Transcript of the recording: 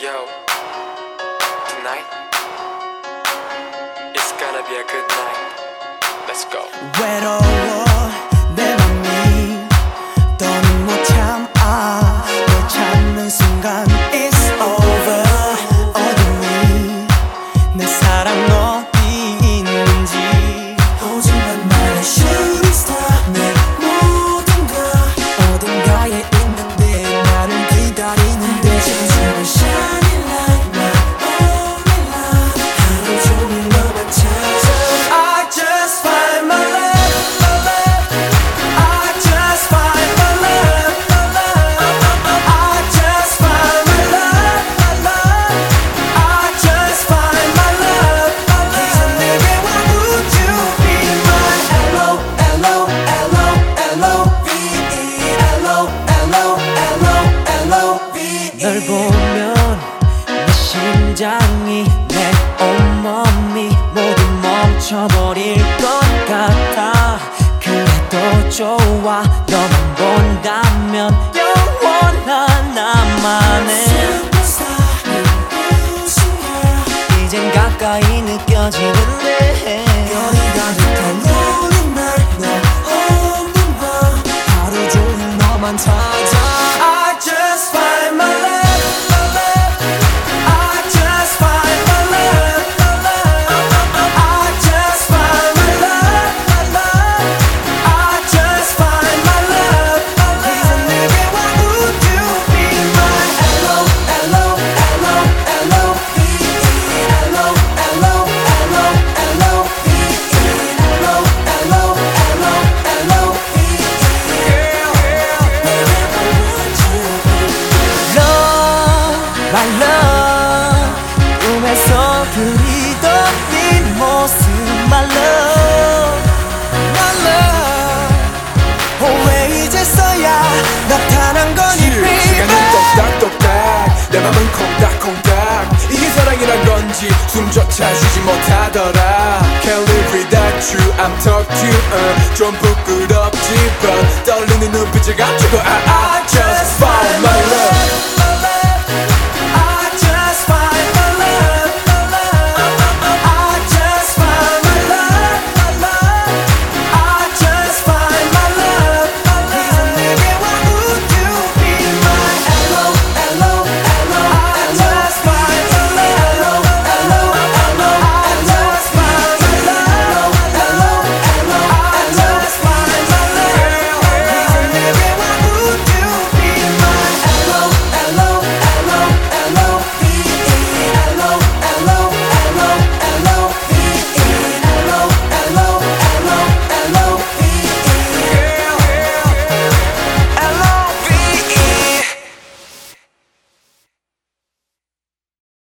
Yo, tonight it's gonna be a good night. 심장이 내 온몸이 모두 멈춰버릴 것 같아. 그래도 좋아. 너만 본다면 영원한 나만의 이젠 가까이 느껴지는데. 가득한 lonely night 너 없는 밤. 하루 종일 너만 찾아 그리던 네 모습 My love, my love oh, 왜 이제서야 나타난 거니 시간은 똑딱똑딱. 내 맘은 콩닥콩닥. 이게 사랑이란 건지 숨조차 쉬지 못하더라. Can't live without you. I'm talk to you. uh, 좀 부끄럽지 but 떨리는 눈빛을 감추고 I, I just